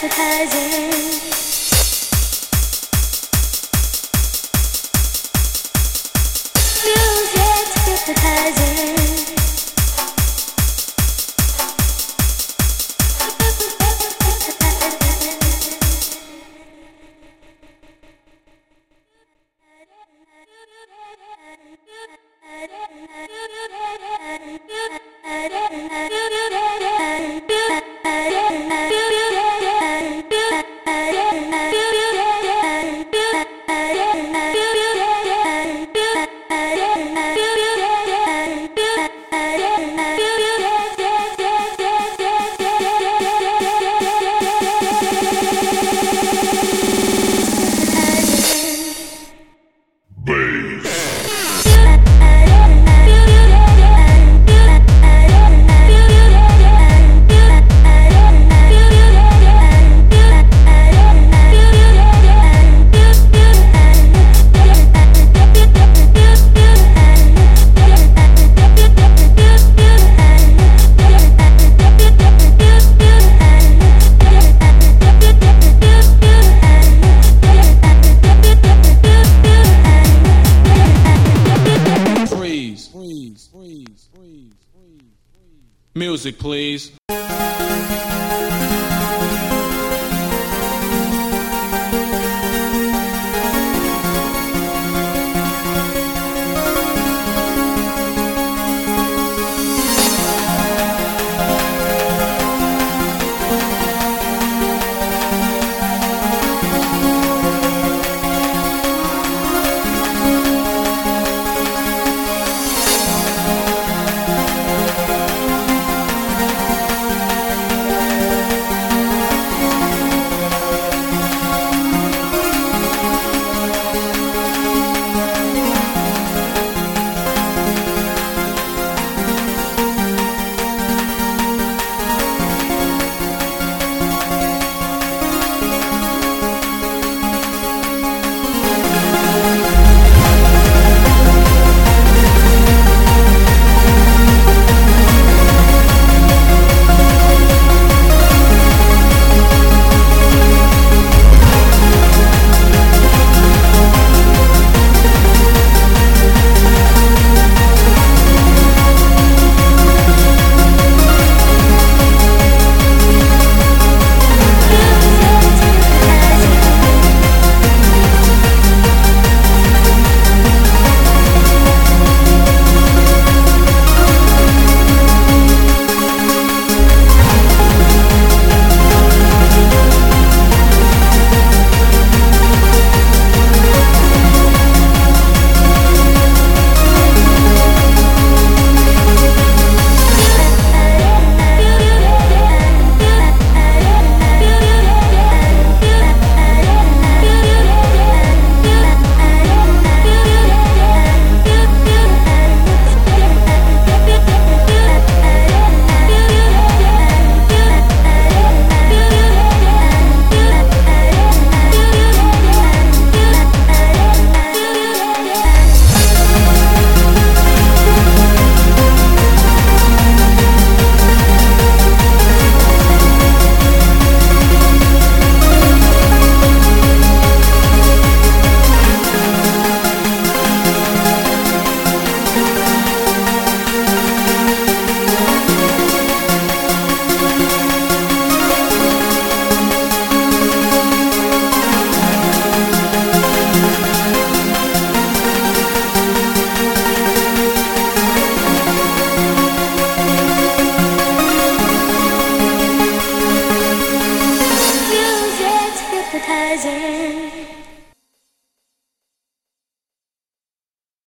advertising. Music, please. Hypnotizing.